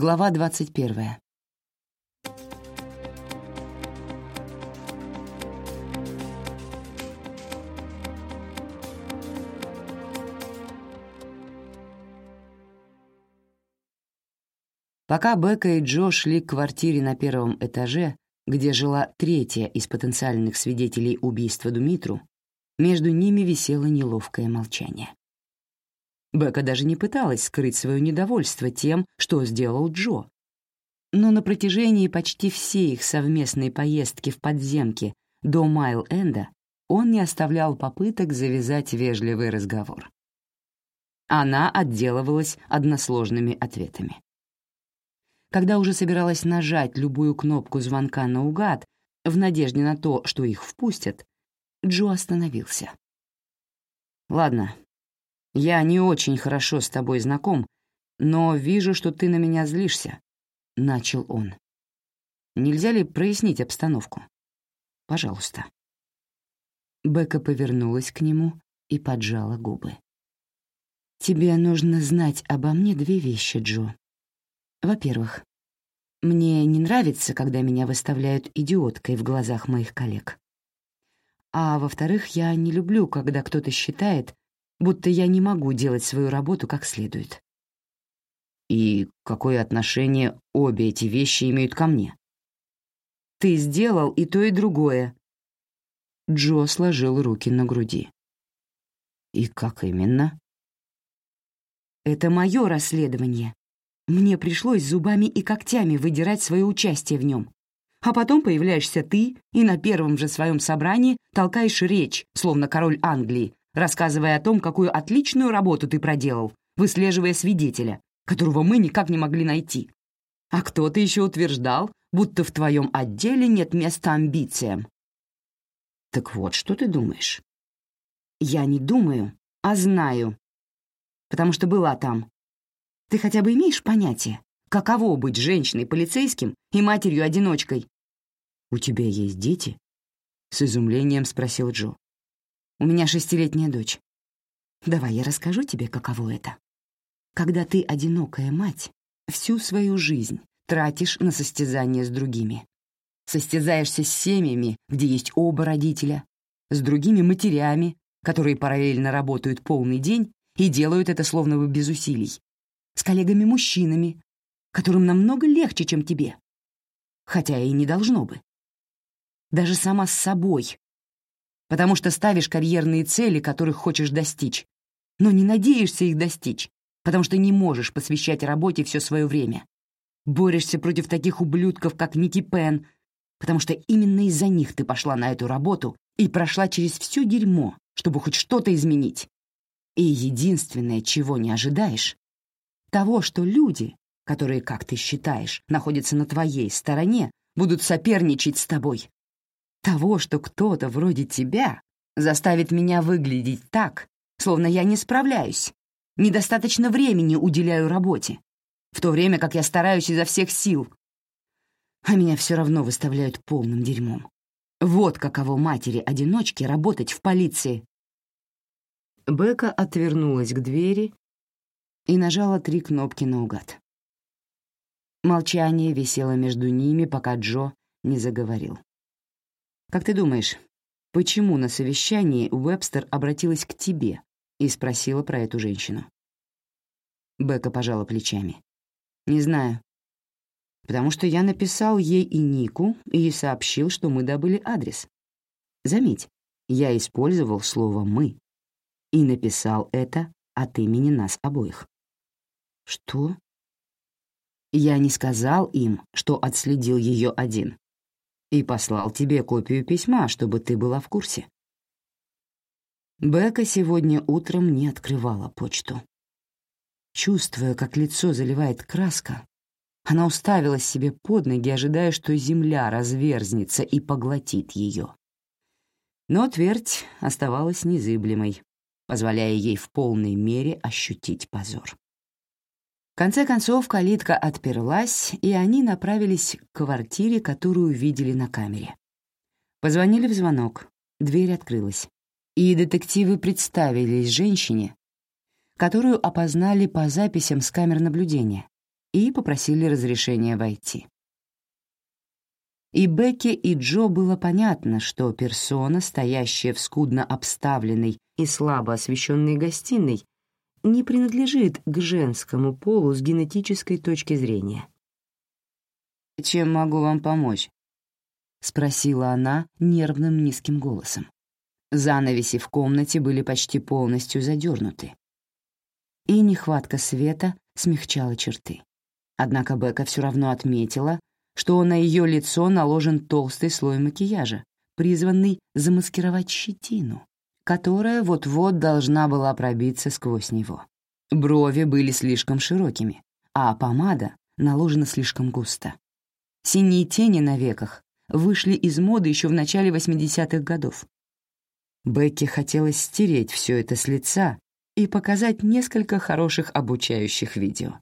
Глава 21. Пока Бека и Джо шли к квартире на первом этаже, где жила третья из потенциальных свидетелей убийства Думитру, между ними висело неловкое молчание. Бека даже не пыталась скрыть свое недовольство тем, что сделал Джо. Но на протяжении почти всей их совместной поездки в подземке до Майл-Энда он не оставлял попыток завязать вежливый разговор. Она отделывалась односложными ответами. Когда уже собиралась нажать любую кнопку звонка наугад, в надежде на то, что их впустят, Джо остановился. «Ладно, я не очень хорошо с тобой знаком, но вижу, что ты на меня злишься», — начал он. «Нельзя ли прояснить обстановку? Пожалуйста». Бека повернулась к нему и поджала губы. «Тебе нужно знать обо мне две вещи, Джо. Во-первых, мне не нравится, когда меня выставляют идиоткой в глазах моих коллег. А во-вторых, я не люблю, когда кто-то считает, будто я не могу делать свою работу как следует. И какое отношение обе эти вещи имеют ко мне? Ты сделал и то, и другое. Джо сложил руки на груди. И как именно? Это мое расследование. Мне пришлось зубами и когтями выдирать свое участие в нем. А потом появляешься ты и на первом же своем собрании толкаешь речь, словно король Англии, рассказывая о том, какую отличную работу ты проделал, выслеживая свидетеля, которого мы никак не могли найти. А кто-то еще утверждал, будто в твоем отделе нет места амбициям. Так вот, что ты думаешь? Я не думаю, а знаю. Потому что была там, ты хотя бы имеешь понятие, каково быть женщиной-полицейским и матерью-одиночкой?» «У тебя есть дети?» — с изумлением спросил Джо. «У меня шестилетняя дочь. Давай я расскажу тебе, каково это. Когда ты одинокая мать, всю свою жизнь тратишь на состязание с другими. Состязаешься с семьями, где есть оба родителя, с другими матерями, которые параллельно работают полный день и делают это словно бы без усилий, с коллегами-мужчинами, которым намного легче, чем тебе. Хотя и не должно бы. Даже сама с собой. Потому что ставишь карьерные цели, которых хочешь достичь, но не надеешься их достичь, потому что не можешь посвящать работе все свое время. Борешься против таких ублюдков, как Ники Пен, потому что именно из-за них ты пошла на эту работу и прошла через все дерьмо, чтобы хоть что-то изменить. И единственное, чего не ожидаешь, того, что люди, которые, как ты считаешь, находятся на твоей стороне, будут соперничать с тобой. Того, что кто-то вроде тебя заставит меня выглядеть так, словно я не справляюсь, недостаточно времени уделяю работе, в то время как я стараюсь изо всех сил. А меня все равно выставляют полным дерьмом. Вот каково матери-одиночки работать в полиции. Бека отвернулась к двери и нажала три кнопки наугад. Молчание висело между ними, пока Джо не заговорил. «Как ты думаешь, почему на совещании Уэбстер обратилась к тебе и спросила про эту женщину?» Бека пожала плечами. «Не знаю. Потому что я написал ей и Нику и сообщил, что мы добыли адрес. Заметь, я использовал слово «мы» и написал это от имени нас обоих. «Что?» «Я не сказал им, что отследил ее один, и послал тебе копию письма, чтобы ты была в курсе». Бека сегодня утром не открывала почту. Чувствуя, как лицо заливает краска, она уставилась себе под ноги, ожидая, что земля разверзнется и поглотит ее. Но твердь оставалась незыблемой, позволяя ей в полной мере ощутить позор конце концов калитка отперлась, и они направились к квартире, которую видели на камере. Позвонили в звонок, дверь открылась, и детективы представились женщине, которую опознали по записям с камер наблюдения, и попросили разрешения войти. И Бекке, и Джо было понятно, что персона, стоящая в скудно обставленной и слабо освещенной гостиной, не принадлежит к женскому полу с генетической точки зрения. «Чем могу вам помочь?» — спросила она нервным низким голосом. Занавеси в комнате были почти полностью задернуты, и нехватка света смягчала черты. Однако Бека все равно отметила, что на ее лицо наложен толстый слой макияжа, призванный замаскировать щетину, которая вот-вот должна была пробиться сквозь него. Брови были слишком широкими, а помада наложена слишком густо. Синие тени на веках вышли из моды еще в начале 80-х годов. Бекке хотелось стереть все это с лица и показать несколько хороших обучающих видео.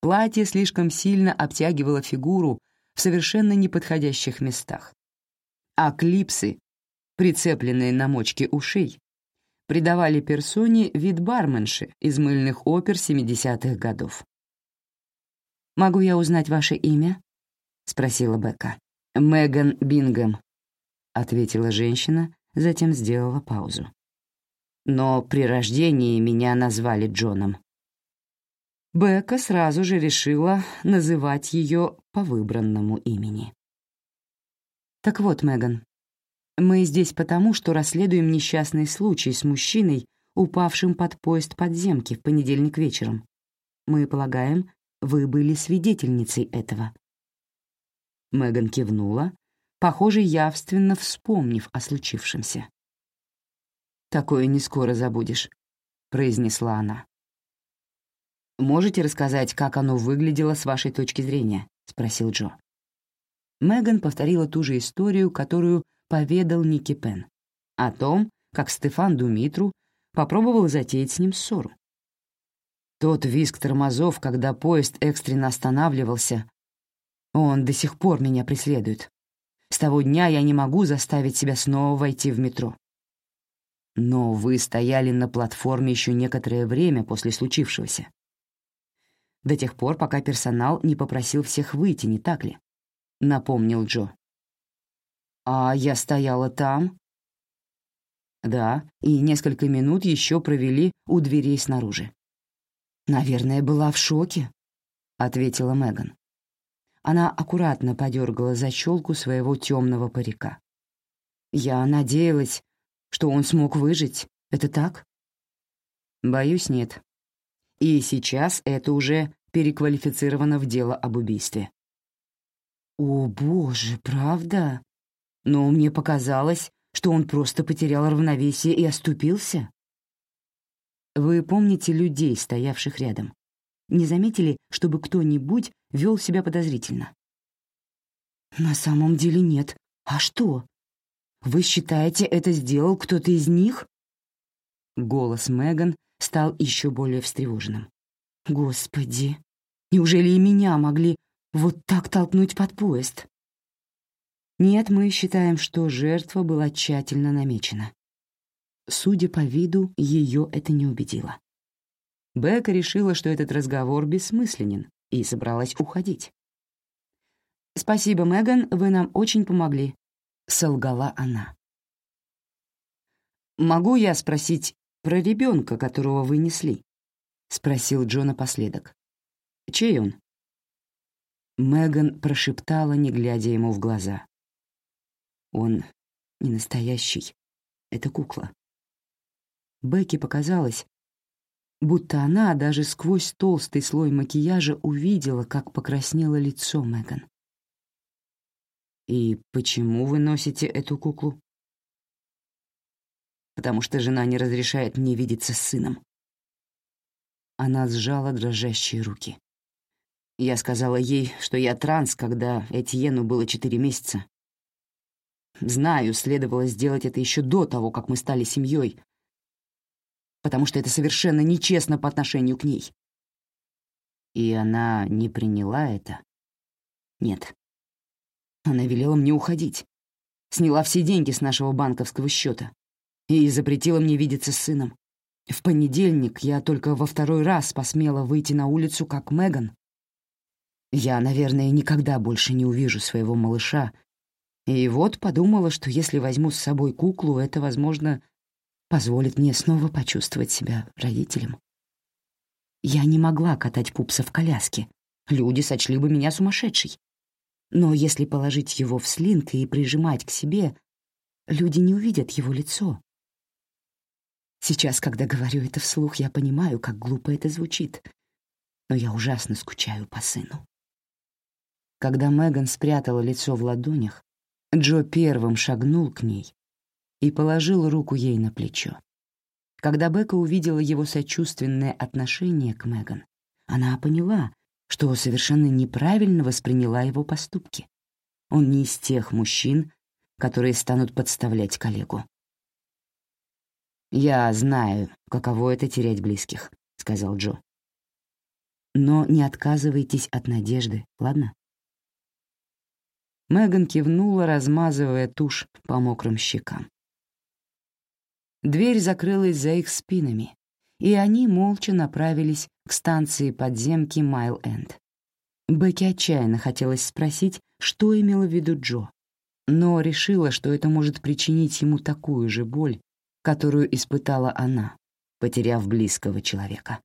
Платье слишком сильно обтягивало фигуру в совершенно неподходящих местах. А клипсы, прицепленные на мочки ушей, придавали персоне вид барменши из мыльных опер 70-х годов. «Могу я узнать ваше имя?» — спросила Бека. «Меган Бингем», — ответила женщина, затем сделала паузу. «Но при рождении меня назвали Джоном». Бека сразу же решила называть ее по выбранному имени. «Так вот, Меган, мы здесь потому, что расследуем несчастный случай с мужчиной, упавшим под поезд подземки в понедельник вечером. Мы полагаем, вы были свидетельницей этого». Меган кивнула, похоже, явственно вспомнив о случившемся. «Такое не скоро забудешь», — произнесла она. «Можете рассказать, как оно выглядело с вашей точки зрения?» — спросил Джо. Меган повторила ту же историю, которую поведал Ники Пен, о том, как Стефан Думитру попробовал затеять с ним ссору. Тот визг тормозов, когда поезд экстренно останавливался, он до сих пор меня преследует. С того дня я не могу заставить себя снова войти в метро. Но вы стояли на платформе еще некоторое время после случившегося до тех пор, пока персонал не попросил всех выйти, не так ли?» — напомнил Джо. «А я стояла там?» «Да, и несколько минут еще провели у дверей снаружи». «Наверное, была в шоке», — ответила Меган. Она аккуратно подергала защелку своего темного парика. «Я надеялась, что он смог выжить. Это так?» «Боюсь, нет», и сейчас это уже переквалифицировано в дело об убийстве. «О, боже, правда? Но мне показалось, что он просто потерял равновесие и оступился». Вы помните людей, стоявших рядом? Не заметили, чтобы кто-нибудь вел себя подозрительно? На самом деле нет. А что? Вы считаете, это сделал кто-то из них? Голос Меган стал еще более встревоженным. «Господи, неужели и меня могли вот так толкнуть под поезд?» Нет, мы считаем, что жертва была тщательно намечена. Судя по виду, ее это не убедило. Бека решила, что этот разговор бессмысленен, и собралась уходить. «Спасибо, Меган, вы нам очень помогли», — солгала она. «Могу я спросить, про ребенка, которого вы несли?» — спросил Джон напоследок. «Чей он?» Меган прошептала, не глядя ему в глаза. «Он не настоящий. Это кукла». Бекке показалось, будто она даже сквозь толстый слой макияжа увидела, как покраснело лицо Меган. «И почему вы носите эту куклу?» потому что жена не разрешает мне видеться с сыном. Она сжала дрожащие руки. Я сказала ей, что я транс, когда Этьену было четыре месяца. Знаю, следовало сделать это еще до того, как мы стали семьей, потому что это совершенно нечестно по отношению к ней. И она не приняла это? Нет. Она велела мне уходить. Сняла все деньги с нашего банковского счета и запретила мне видеться с сыном. В понедельник я только во второй раз посмела выйти на улицу, как Меган, Я, наверное, никогда больше не увижу своего малыша, и вот подумала, что если возьму с собой куклу, это, возможно, позволит мне снова почувствовать себя родителем. Я не могла катать пупса в коляске. Люди сочли бы меня сумасшедшей. Но если положить его в слинг и прижимать к себе, люди не увидят его лицо. Сейчас, когда говорю это вслух, я понимаю, как глупо это звучит, но я ужасно скучаю по сыну. Когда Меган спрятала лицо в ладонях, Джо первым шагнул к ней и положил руку ей на плечо. Когда Бека увидела его сочувственное отношение к Меган, она поняла, что совершенно неправильно восприняла его поступки. Он не из тех мужчин, которые станут подставлять коллегу. «Я знаю, каково это терять близких», — сказал Джо. «Но не отказывайтесь от надежды, ладно?» Меган кивнула, размазывая тушь по мокрым щекам. Дверь закрылась за их спинами, и они молча направились к станции подземки Майл-Энд. Бекки отчаянно хотелось спросить, что имела в виду Джо, но решила, что это может причинить ему такую же боль, которую испытала она, потеряв близкого человека.